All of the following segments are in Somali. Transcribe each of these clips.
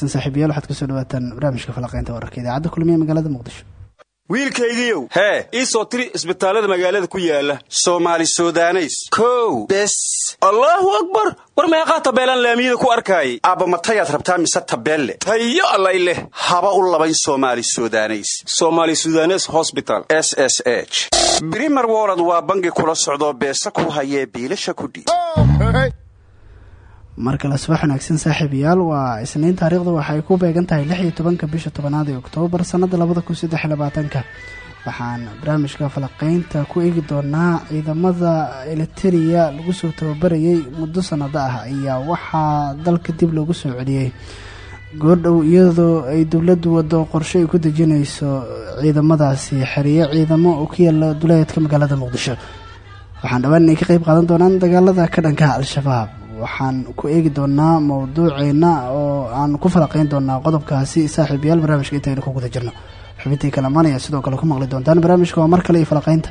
wanaagsan saaxiibayaal waxaad ku soo dhawaataan barnaamijka falaqeynta wararka idaacadda kulmiye magaalada muqdisho. Wiilkaygiiow hee ii soo tiri isbitaallada magaalada ku yaalla soomaali sudaneys. Kow bes. Allaahu akbar! War meeqaa tabeelaan laamiyada ku arkaayay aabba matayaad rabtaa mise tabeelle? Tayo allay leh. Haba u labayn soomaali sudaneys. Somaali sudanes hosbital s s h. Brimer wolod waa bangi kula socdoo beesa ku hayee biilasha kudhiib mar kale subax wanaagsan saaxiibayaal waa isniin taariikhdu waxay ku beegan tahay lix iyo tobanka bisha tobanaad ee oktoobar sannada labada kun saddex iyo labaatanka. Waxaan barnaamijka falaqeynta ku eegi doonaa ciidamada eliteria lagu soo tababarayay muddo sanado ah ayaa waxaa dalka dib loogu soo celiyey goordhow iyadoo ay dowladdu wado qorshe ay ku dejinayso ciidamadaasi xeriyo ciidamo oo ku yaalla duleedka magaalada muqdisho. Waxaan dhawaan inay ka qeyb qaadan doonaan dagaalada ka dhankaha al-shabaab waxaan ku eegi doonaa mowduuceena oo aan ku falaqeyn doonaa qodobkaasi saaxiibayaal barnaamijka intaynu ku guda jirno. Xubintii kalamanaya sidoo kale ku maqli doontaan barnaamijka waa mar kale iyo falaqeynta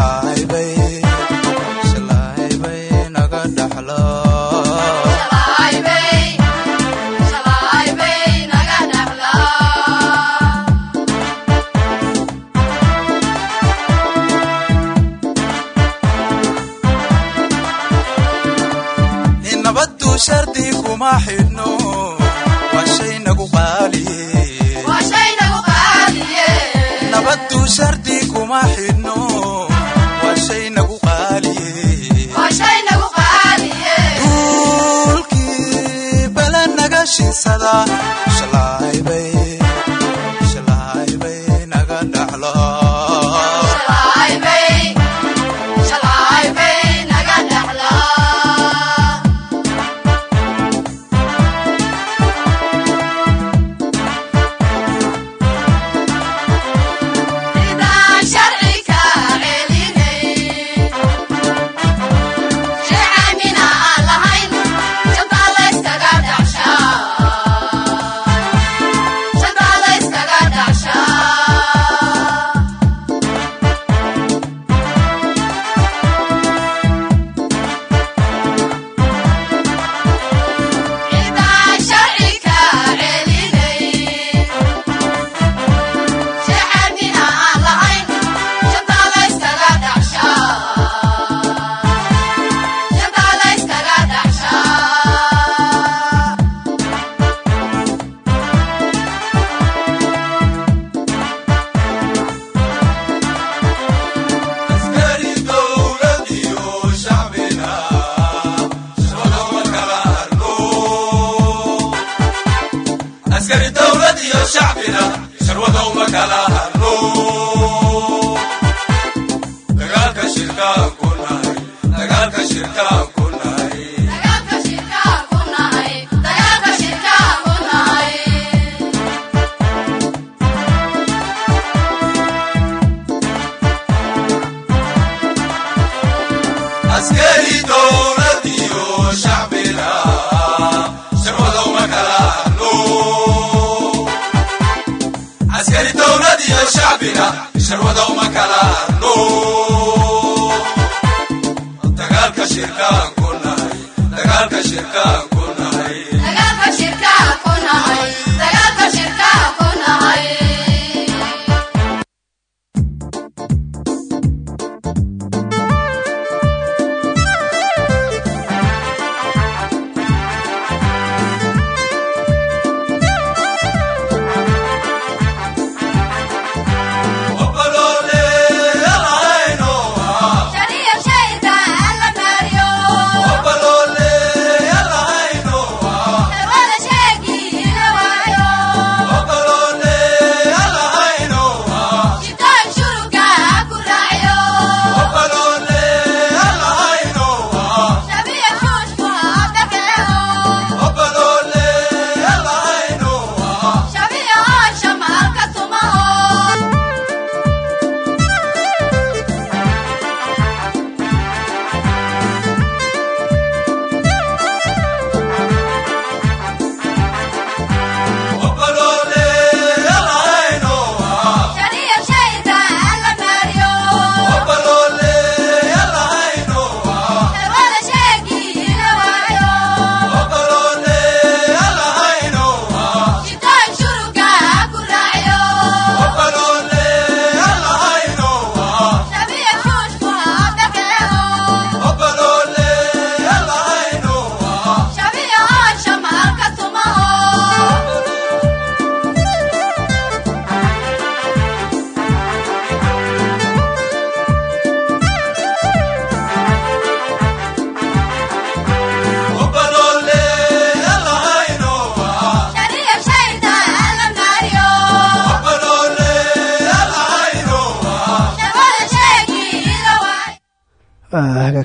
dagaalka hagaag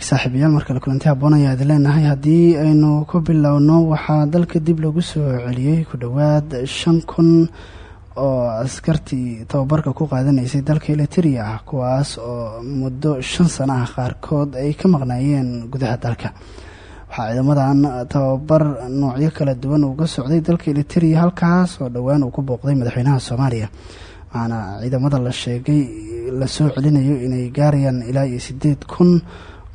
saaxiibayaal markale kulanti haboon ayaa idin leenahay. Haddii aynu ku bilowno waxaa dalka dib lagu soo celiyey ku dhowaad shan kun oo askartii tababarka ku qaadanaysay dalka eliteria ah kuwaas oo muddo shan sano ah qaarkood ay ka maqnaayeen gudaha dalka. Waxaa ciidamadan tababar noocyo kala duwan uga socday dalka eliteria halkaas oo dhowaan uu ku booqday madaxweynaha soomaaliya. Waxaana ciidamada la sheegay la soo celinayo inay gaarayaan ilaa iyo sideed kun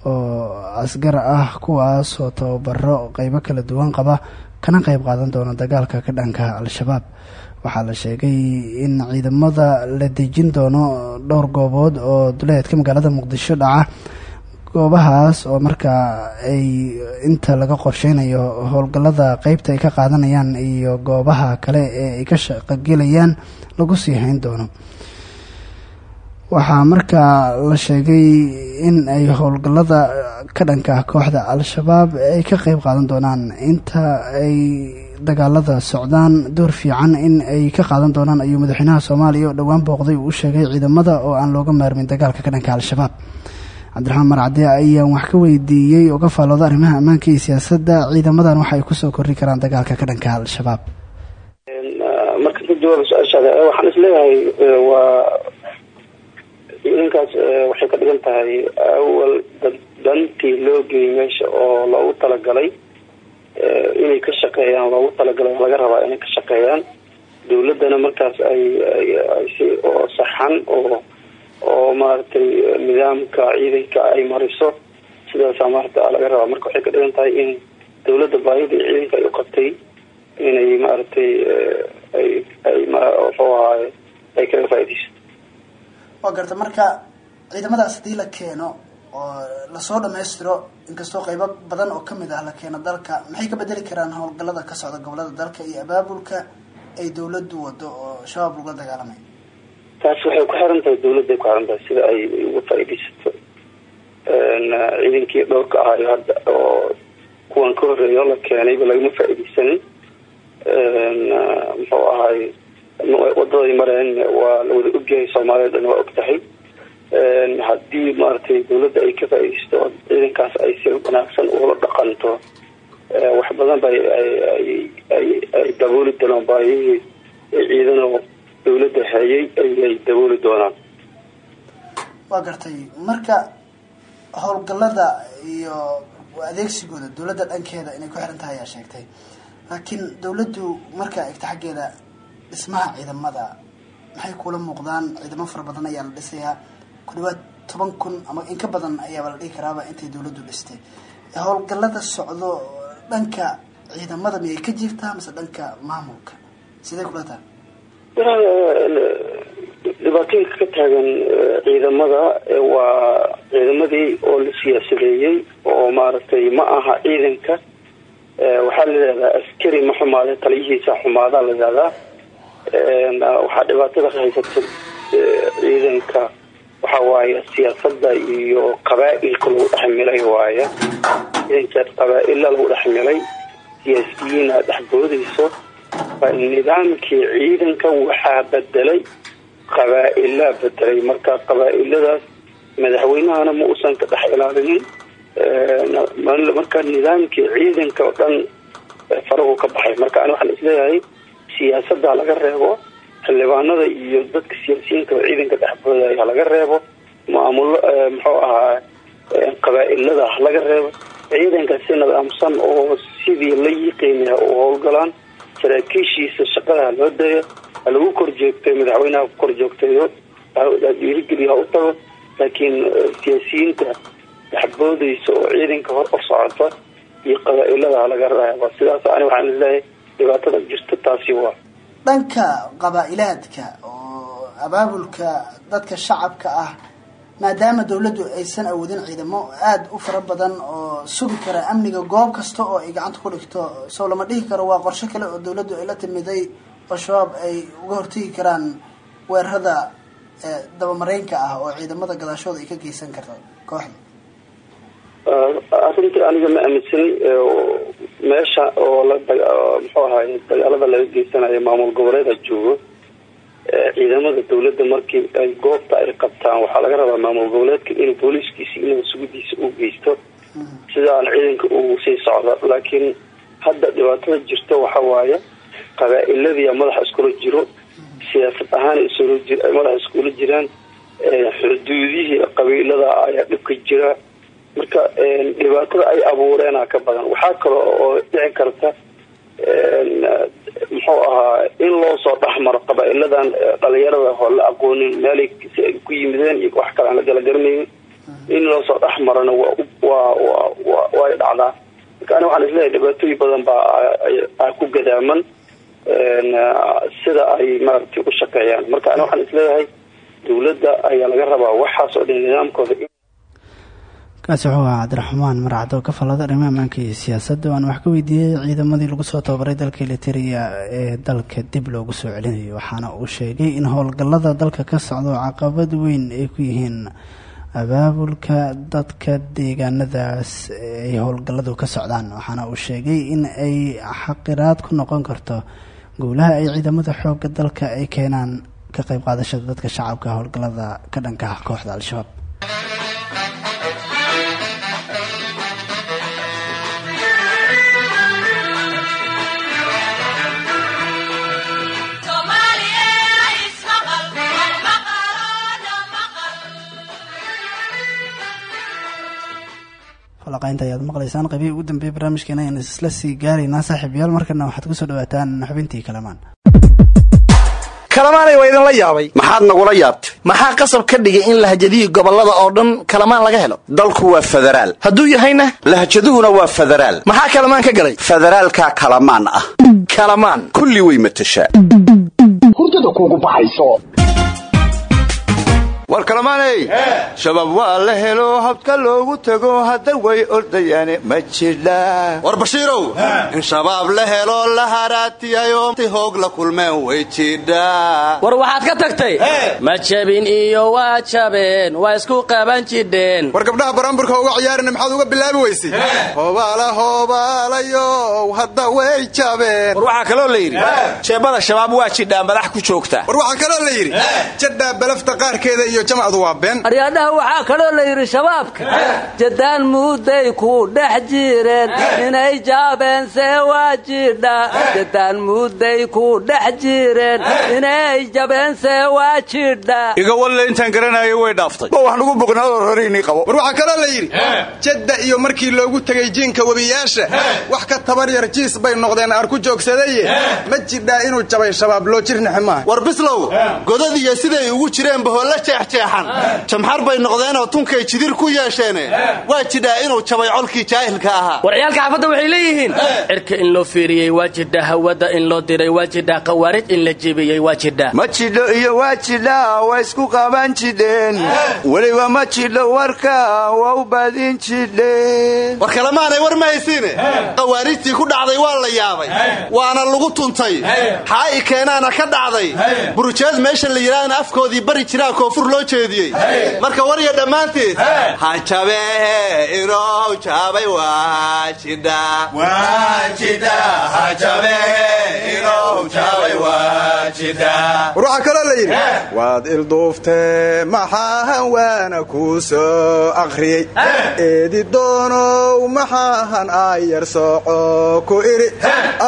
oo asgar ah kuwaas oo tababaro qeybo kala duwan qaba kana qeyb qaadan doona dagaalka ka dhanka al-shabaab. Waxaa la sheegay in ciidamada la dejin doono dhowr goobood oo duleedka magaalada muqdisho dhaca. Goobahaas oo markaa ay inta laga qorsheynayo howlgallada qeybta ay ka qaadanayaan iyo goobaha kale ee ay ka shaqogelayaan lagu sii hayn doono waxaa markaa la sheegay in ay howlgallada ka dhanka kooxda al-shabaab ay ka qeyb qaadan doonaan. Inta ay dagaalada socdaan door fiican in ay ka qaadan doonaan ayuu madaxweynaha soomaaliya oo dhowaan booqday uu u sheegay ciidamada oo aan looga maarmin dagaalka ka dhanka al-shabaab. Cabdiraxmaan marcade ayaan wax ka weydiiyey oo ka faalooda arrimaha ammaanka iyo siyaasadda. Ciidamadan waxa ay ku soo korri karaan dagaalka ka dhanka al-shabaab. Marka ka jawaaba su'aashaada waxaan is leeyahay waa ciidankaas waxay ka dhigan tahay awal dantii loo geeyey meesha oo loogu talagalay inay ka shaqeeyaan loogu talagalay laga rabaa inay ka shaqeeyaan. Dawladdana markaas ay si oo saxan oo oo maaragtay nidaamka ciidanka ay mariso. Sidaasaa maarata laga rabaa. Marka waxay ka dhigan tahay in dawladda baahida ciidanka ay u qabtay inay maaragtay ay muxuu ahaaye ay kaga faaidaysato waa garta marka ciidamadaas haddii la keeno oo la soo dhamaystiro inkastoo qeybo badan oo ka mid ah la keeno dalka maxay ka bedeli karaan howlgallada ka socda gobollada dalka iyo abaabulka ay dawladdu wado oo shabaab lagula dagaalamay? Taas waxay ku xiran tahay dawladday ku xiran tahay sida ay uga faaidaysato ciidankii dhowrka ahaayo hadda oo kuwan ka horeeyo la keenayba lagama faaidaysanin muxuu ahaay wadaday mareen waa la wada ogyahay soomaaliyad dhan waa og tahay haddii maaragtay dawladda ay ka faaidaysto ciidankaas ay si wanaagsan ula dhaqanto wax badan ba ay dabooli doonaan baahihii ciidanoo dawladda hayay ayay dabooli doonaan. Waa gartay. Marka howlgallada iyo adeegsigooda dowladda dhankeeda inay ku xiran tahay ayaa sheegtay. Laakiin dowladdu markaa egta xaggeeda dhismaha ciidamada. Maxay kula muuqdaan? Ciidamo fara badan ayaa la dhisayaa ku dhawaad toban kun ama in ka badan ayaaba la dhihi karaaba intay dowladdu dhistay. Howlgallada socdo dhanka ciidamada miyay ka jiiftaa mise dhanka maamulka? Sidee kula tahay? Dhibaatooyinka ka taagan ciidamada waa ciidamadii oo la siyaasadeeyey oo maaragtay ma aha ciidanka. Waxaa la yidhahdaa askari ma xumaade taliyihiisa xumaadaa la yidhahdaa waxaa dhibaatada ka haysata waxa waaye siyaasada iyo qabaa-ilka lagu dhexmilay waaye. Ciidanka qabaa-ila lagu dhexmilay siyaasiyiina dhexboodayso nidaamkii ciidanka waxaa bedelay qabaa-ilaa bedelay marka qabaa-iladaas madaxweynahana ma uusan ka dhex ilaalinin marka nidaamkii ciidanka oo dhan farahu ka baxay. Marka ani waxaan is leeyahay siyaasada laga reebo xildhibaanada iyo dadka siyaasiyiinta ciidanka dhexboodaya laga reebo maamulo muxuu ahaa qabaa-ilada laga reebo. Ciidanka si nidaamsan oo sidii la yiqiinaya u howlgalaan saraakiishiisa shaqada loo dayo halagu kor joogtay madaxweynaha ku kor dhiirigeliya ha u tago. Laakiin siyaasiyiinta dhexboodaysa oo ciidanka hor or socota iyo qabaa-ilada laga reebo sidaas ani waxaan is leeyahay dhibaatada jirta taasi waa. Dhanka qabaa-ilaadka oo abaabulka dadka shacabka ah maadaama dowladdu aysan awoodin ciidamo aada u fara badan oo sugi kara amniga goob kasta oo ay gacanta ku dhigto soo lama dhihi karo waa qorshe kale oo dowladdu ay la timiday oo shabaab ay uga hortegi karaan weerarada dabamareynka ah oo ciidamada gadaashooda ay ka geysan karto kooxda. Arrintii aniga ma aaminsani meesha oo muxuu ahaay dagaalada laga geysanayo maamul goboleeda joogo ciidamada dawladda markii ay goobta ay qabtaan waxaa laga rabaa maamul goboleedka inuu booliiskiisa inuu sugidiisa u geysto. Sidaan ciidanka uu sii socdo laakiin hadda dhibaatada jirta waxa waaye qabaa-iladiia madaxa iskula jiro siyaasad ahaan madaxa iskula jiraan xuduudihii qabiilada ayaa dhibka jira marka dhibaatada ay abuureena ka badan. Waxaa kale oo dhici karta muxuu ahaa in loo soo dhexmaro qabaa-iladan dhalinyarada oo la aqoonin meelay ku yimideen iyo wax kale aan la galagaranaynin in loo soo dhexmarona way dhacdaa. Marka ani waxaan is leeyahay dhibaatooyin badan baa ku gadaaman sida ay maaragtay u shaqeeyaan. Marka ani waxaan is leeyahay dawladda ayaa laga rabaa waxaas oo dhan nidaamkooda ahaa cabdiraxmaan marcad oo ka fallada arrimaha ammaanka siyaasadda. Waan wax ka weydiiyey ciidamadii lagu soo tababaray dalka eliteria ee dalka dib loogu soo celinayo. Waxaana uu sheegay in howlgallada dalka ka socdo caqabad weyn ay ku yihiin abaabulka dadka deegaanadaas ay howlgalladu ka socdaan. Waxaana uu sheegay in ay xaqiraad ku noqon karto gowlaha ay ciidamada xoogga dalka ay keenaan ka qayb qaadashada dadka shacabka howlgallada ka dhanka ah kooxda al-shabaab falaqaynta ayaad maqlaysaan. Qabihi ugu dambeeya barnaamijkeena ayaan isla sii gaaraynaa saaxiibayaal markana waxaad ku soo dhawaataan xubintii kalamaan. Kalamaanay waa idinla yaabay. Maxaad nagula yaabtay. Maxaa qasab ka dhigay in lahjadihii gobollada oo dhan kalamaan laga helo? Dalku waa federaal hadduu yahayna? Lahjaduhuna waa federaal maxaa kalamaan ka galay? Federaalkaa kalamaan ah. Kalamaan. Kulli way matashaa hurdada kuugu baxayso war kalamaaney shabaab waa la helo habka loogu tago hadda way ordayaane ma jidha war bashiirow in shabaab la helo la haraatiyayo ti hoog la kulmeen way jidha war waxaad ka tagtay? Ma jabin iyo waa jabeen waa isku qaban jidheen war gabdhaha baramburka uga ciyaarina maxaad uga bilaabi weysay hoobaala hoobaalayo hadda way jabeen. War waxaa kaloo la yidhi jeebada shabaab waa jidhaa madax ku joogta. War waxaa kaloo la yidhi jadhaa balafta qaarkeeda iyo iyo jamacdu waa been. Aryaadhaha waxaa kaloo la yidhi shabaabka jadaan muuday ku dhex jireen inay jaabeense waa jidha jadaan muuday ku dhex jireen inay jabeense waa jidha iga walle intaan garanayo way dhaaftay. Wax nagu boqnaadoo rariinii qabo. War waxaa kaloo la yidhi jadda iyo markii loogu tegey jiinka webiyaasha wax ka tabar yar jiis bay noqdeen aar ku joogsadaye ma jidhaa inuu jabay shabaab loo jirnaxe maaha war bislow godadiyo siday ugu jireen baholla jeexjeexan jamxar bay noqdeenoo tunkay jidir ku yeesheene waa jidhaa inuu jabay colkii jaahilka ahaa. War ciyaalka xaafadda waxay leeyihiin cirka in loo fiiriyey waa jidha hawada in loo diray waa jidha qawaarij in la jebiyey waa jidha ma jidho iyo waa jidha waa isku qaban jidheen. Weliba ma jidho warka waa u baadin jidheen. War kalemaanay war ma haysiine. Qawaarijtii ku dhacday waa la yaabay. Waana lagu tuntay. Xaa'i keenaana ka dhacday. Burujeed meesha la yidhaahna afkoodii bari jiraa koonfur loo jeediyey. Marka warya dhammaanteed. Ha jabe inuu jabay waa jidha war waxaa kaloo la yidhi waad ilduuftee maxaahan waana kuu soo akhriyey. Eedi doonow maxaahan aayar sooco ku idhi.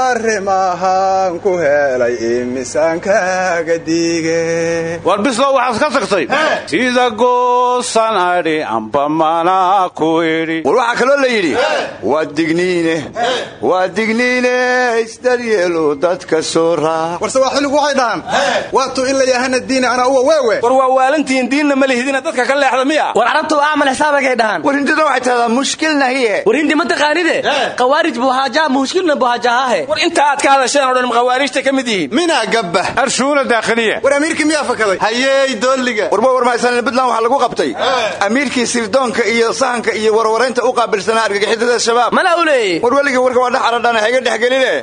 Arrimahan ku helay imiisaankaaga diige. War bislow waxaad ka tagtay sida goosan adhi amba mana ku idhi war waxaa kaloo la yidhi waa digniine waa digniine isdaryeelu dadka soo raac warse waa xilligu waxay dhahaan waatu in la yahana diina anaa uwa weewe. War waa waalantihiin diinna ma lihidina dadka ka leexda miya. War carabtu acmal xisaabagay dhahaan. War hindida waxay tahdaa mushkilna hiye war hindi ma taqaanide? Qawaarij buhaajaha mushkilna buhaajahahe war inta aad ka hadasheen oo dhan maqawaariijta ka mid yihiin. Minaa gabba. Arshuuna daakhiliya war amiirkii miyaa fakaday? Hayeey doolliga warmaysan puntland waxaa lagu qabtay. Amiirkii sirdoonka iyo sahanka iyo warwareynta u qaabilsanaa argagixisada shabaab. Mala u leeyey war weligii warka waa dhex aradhan hayga dhexgeline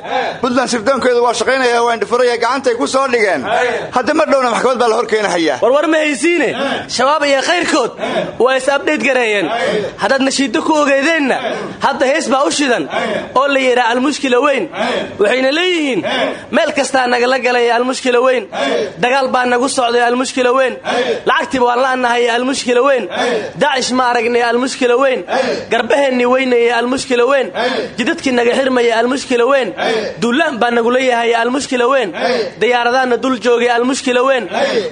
puntland sirdoonkeedu waa shaqaynaya waa indhifuraya gacantay ku soo dhigeen. Hadda mar dhowna maxkamad baa la horkeenahayaa war war ma haysiine? Shabaab iyo khayrkood waa is abdhayt gareeyeen. Haddaad nashiiddo ku ogeedeenna hadda hees baa u shidan oo la yidhaa almushkila weyn. Waxayna leeyihiin meel kastaa nagala galaya almushkila weyn. Dagaal baa nagu socday almushkila weyn lacagtiiba waan la'nahay almushkila weyn daacish ma aragnay almushkila weyn garbaheennii weynaya almushkila weyn jidadkii naga xirmaya almushkila weyn duulaan baa nagula yahay almushkila weyn diyaaradaanna dul joogay almushkila weyn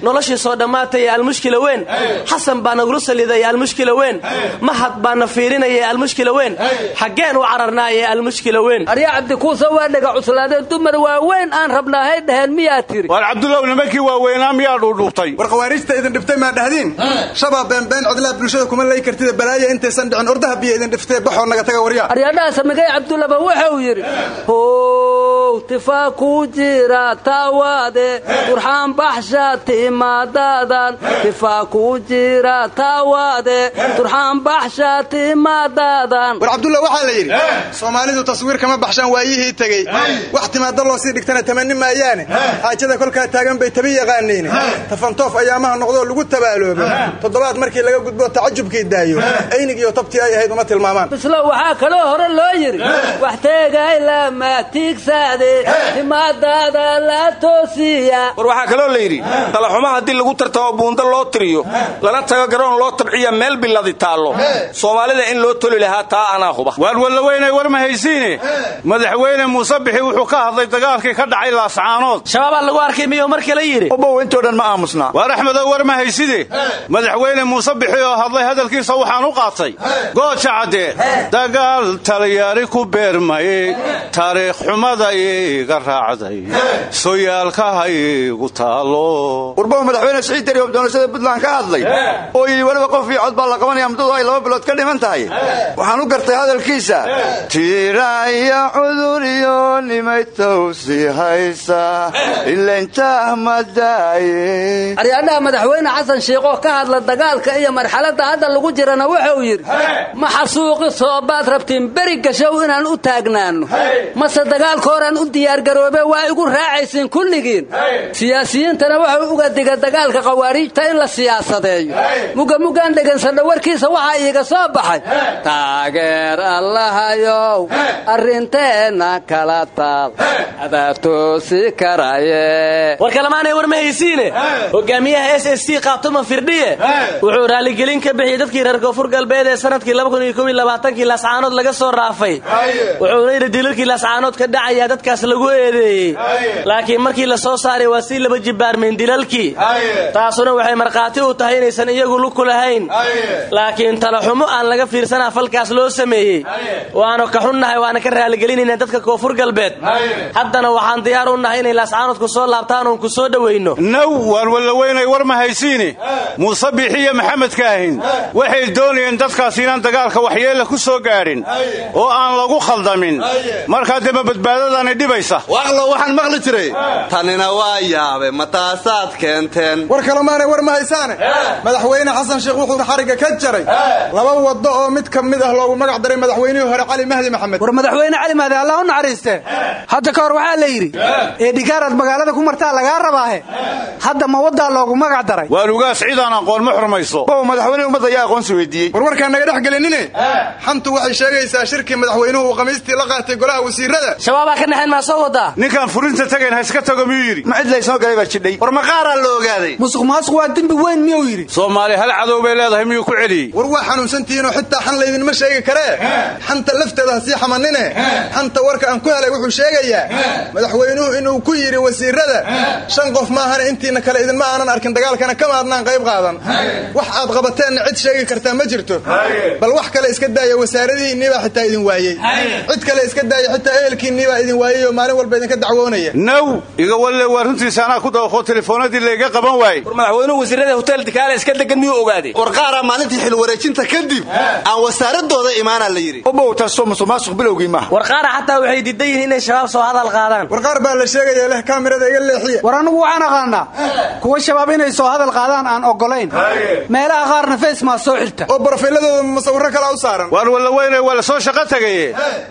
noloshii soo dhammaataya almushkila weyn xasan baa nagula saliday almushkila weyn mahad baana fiirinaya almushkila weyn xaggeen u cararnaaye almushkila weyn aryaa cabdikuusa waa dhega cuslaadeen dumar waaweyn aan rabnaahay dhaheen miyaa tiri war cabdullaw nimankii waaweynaa miyaa dhuudhuubtay dhiftay maa dhahdiin? Shabaab beenbeen codlaa bulshada kuma lay kartida balaaya intaysan dhicin ordaha biyo idin dhiftee baxoo naga taga waryaa aryaadhaha samigay cabdullaba wuxuu yidhi how tifaa ku jira taawaade durxaan baxsha timaadadan tifaa ku jira taawaade durxaan baxsha timaadadan war cabdulla waxaa la yidhi soomaalidu taswiir kama baxshaan waayihii tegey. Wax timaadda loo sii dhigtana tamani maayaane. Xaajada kolkaa taagan bay tabi yaqaaniine tafantoof ayaamaha noqdoo lagu tabaaloobo. Toddobaad markii laga gudbo tacajubkii daayo. Aynig iyo tabtii ay ahayd uma tilmaamaan. Bislo waxaa kaloo hore loo yidhi wax teegay lama tiigsaade timaadaada la toosiya. War waxaa kaloo la yidhi talaxuma haddii lagu tartamo buunda loo tiriyo lana tago garoon loo tabciya meel biladi taallo. Soomaalida in loo toli lahaa taa anaa huba. Waar wallaweynay war ma haysiine? Madaxweyne muuse bixi wuxuu ka hadlay dagaalkii ka dhacay laascaanood. Shabaabaa lagu arkay miyuu mar kale yidhi? Obow intoo dhan ma aamusnaa. Waar axmedow war ma hayside madaxweyne muuse bixi oo hadlay hadalkiisa waxaan u qaatay. Gooja caddee dagaal talyaari ku beermayey taariikh xumada iga raacday. Soyaalkaha igu taalo. Warbow madaxweyne siciid dari oo doorashada puntland ka hadlay. Oo yidhi weliba qof iyo cod baa la qabanaya muddadu ay laba bilood ka dhiman tahay. Waxaan u gartay hadalkiisa. Tiira iyo cudur iyo nimay tawsi haysa ilaintah madaaye aryaadhaha madaxweyne xasan shiiqoo ka hadla dagaalka iyo marxaladda hadda lagu jirana wuxuu yidhi ma xasuuqi soobaad rabtiin beri gashow inaan u taagnaanno mase dagaalka horaan u diyaargaroobe waa igu raacaysiin kulligiin siyaasiyiintana wuxuu uga diga dagaalka khawaariijta in la siyaasadeeyo. Mugamugaan dhegaysanna warkiisa waxaa iiga soo baxay. Taageer allahayow arrinteenna kala karaye. War ma haysiine hogaamiyaha s s c qaatuma firdhiye? Wuxuu raaligelin ka bixiyey dadkii reer koonfur galbeed ee sannadkii kii laascaanood laga soo raafay. Wuxuuna yidhi dilalkii laascaanood ka dhacayaa dadkaas lagu eedeeyey. Laakiin markii la soo saaray waa sii laba jibbaarmeen dilalkii. Taasuna waxay markhaati u tahay inaysan iyagu luku lahayn laakiin talaxumo aan laga fiirsanaa falkaas loo sameeyey. Waanu ka xunnahay waana ka raaligelinayna dadka koonfur galbeed haddana waxaan diyaar u nahay inay laascaanood ku soo laabtaan oon ku soo dhowayno naw waan wallaweynay war ma haysiine muuse biixiyo maxamedka ahin waxay doonayeen dadkaas inaan dagaalka waxyeella ku soo gaadhin oo aan lagu khaldamin. Markaa dema badbaadadaani dhibaysa. Waaqlo waxaan maqli jiray. Tanina waa yaabe ma taasaad keenteen. War kalemaanay war ma haysaane. Madaxweyne xasan sheekh wuxuu xarigga ka jaray. Laba waddo oo mid ka mid ah loogu magac daray madaxweynihii hore cali mahdi maxamed. War madaxweyne cali mahdi allah u naxariiste hadda ka hor waxaa la yidhi ee dhikaaraad magaalada ku martaa lagaa rabaahe hadda ma waddaa loogu magac daray. Waan ugaas cidaan aqoon ma xurmayso bow madaxweyne ummadda ayaa aqoonsi weydiiyey. War warkaan naga dhex gelinine? Xantu waxay sheegaysaa shirkii madaxweynuhu uu khamiistii la qaatay golaha wasiirada shabaabaa ka naxayn maa soo wadaa ninkaan furinta tagayn ha iska tago miyuu yidhi? Ma cid laysoo galay baa jidhay. War maqaaraa la ogaaday? Musuq maasuq waa dembi weyn miyuu yidhi? Soomaali hal cadow bay leedahay miyuu ku celiyey? War waa xanuunsantihiinoo xitaa xan laydinma sheegi karee? Xanta lafteeda ha sii xamanine xanta warka aan ku helay wuxuu sheegayaa madaxweynuhu inuu ku yidhi wasiirada shan qof maahane intiina kale idinma aanan arkin dagaalkana kama adnaan qayb qaadan. Wax aad qabateenna cid sheegi kartaa ma jirto. Bal wax kale iska daaya wasaaradihiinniibaa xitaa idin waayey. Cid kale iska daaya xitaa ehelkiinniibaa idin waayey oo maalin walba idinka dacwoonaya. Naw iga walle waa runtiisa anaa ku dawaqo telefoonadii layga qaban waayey. War madaxweynuhu wasiirada hotel dikaale iska degan miyuu ogaaday war qaaraa maalintii xil wareejinta kadib aan wasaaradooda imaanaa la yidhi. Obow taasoo musuqmaasuq bilowgii maaha war qaara xataa waxay diidan yihiin inay shabaab soo hadal qaadaan. War qaar baa la sheegaya leh kaamirada iga leexiya war annugu waxaan aqaanaa kuwa shabaab inay soo hadal qaadaan aan ogolayn meelaha qaarna facemaa soo xirta. Oo barfiladooda musawiro kalaa u saaran. Waan wallaweynay waa la soo shaqo tagaye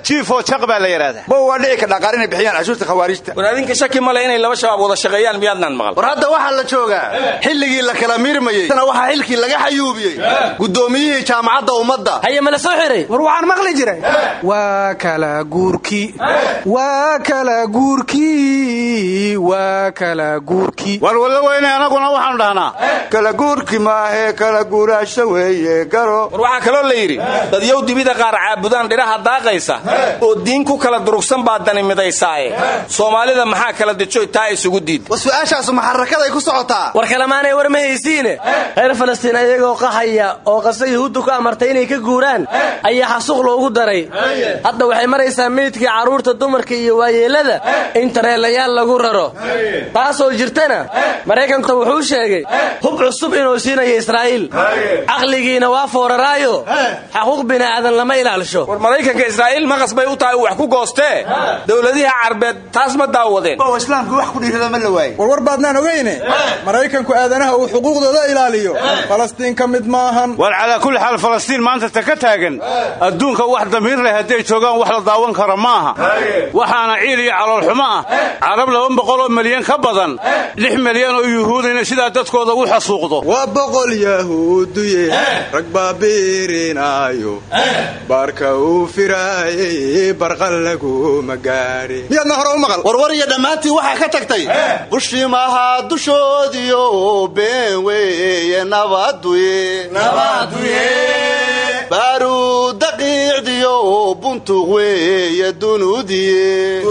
jiifoo jaq baa la yidhaahdaa bow waa dhici ka dhaqaar inay bixiyaan cashuurta khawaarijta war adinka shaki male inay laba shabaab wada shaqeeyaan miyaadnaan maqal? War hadda waxaa la joogaa xilligii la kala miirmayey tana waxaa xilkii laga xayuubiyey. Guddoomiyihii jaamacadda ummadda. Haye ma la soo xiray? War waxaan maqli jiray. Waa kala guurki waa kala guurki waa kala guurki. Waan wallaweynay anaguna waxaanu dhahnaa kala guurki maahee kala guuraasho weeye garo. War waxaa kaloo la yidhi dadyow dibida qaar caabudaan dhiraha daaqaysa oo diin ku kala durugsan baa dani midaysaaye. Soomaalida maxaa kala dijoy taa isugu diid. War su'aashaasu maxarakaday ku socotaa? War kalemaanay war ma haysiine. Reer falastiin ayagoo qaxaya oo qasa yuhuuddu ku amartay inay ka guuraan ayaa xasuuq loogu daray. Hadda waxay maraysaa meydkii carruurta dumarka iyo waayeellada in tareelayaal lagu raro. Taasoo jirtana maraykanka wuxuu sheegay hub cusub inuu siinayo israa'iil. Caqligiina waa fooraraayo. Xaquuq bini'aadan lama ilaalisho war maraykanka israa'iil maqas bay u tahay uu wax ku goostee dowladihii carbeed taas ma daawadeen. Bow islaamku wax ku dhiirada ma la waayey warwar baadnaan ogeyne maraykanku aadanaha uu xuquuqdooda ilaaliyo. Falastiin ka mid maahan. War calaa kulli xaal falastiin maanta ta ka taagan. Adduunka wax damiir leh hadday joogaan wax la daawan karo maaha waxaana ciil iyo caloolxumo ah. Carab laba boqoloo milyan ka badan. Lix milyan oo yuhuudina sidaa dadkooda u xasuuqdo. Waa boqol yahuuduye rag baa biirinaayo baarka uu firaayey barqal laguma gaadhin miyaadna hore u maqal? Warwar iyo dhammaantii waxaa ka tagtay. Bushimaha dushoodiyo been weeye nabaduye daqiicdiyo buntuq weeye dunuudiye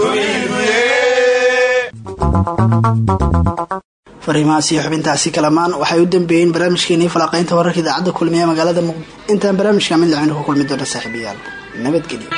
fariimahaas iyo xubintaasi kalamaan waxay u dambeeyeen barnaamijkeenii falaqaynta wararka idaacadda kulmiye magaalada muqdisho intaan barnaamijka mid lacaynu ku kulmi doona saaxiibayaal. Nabadgelyo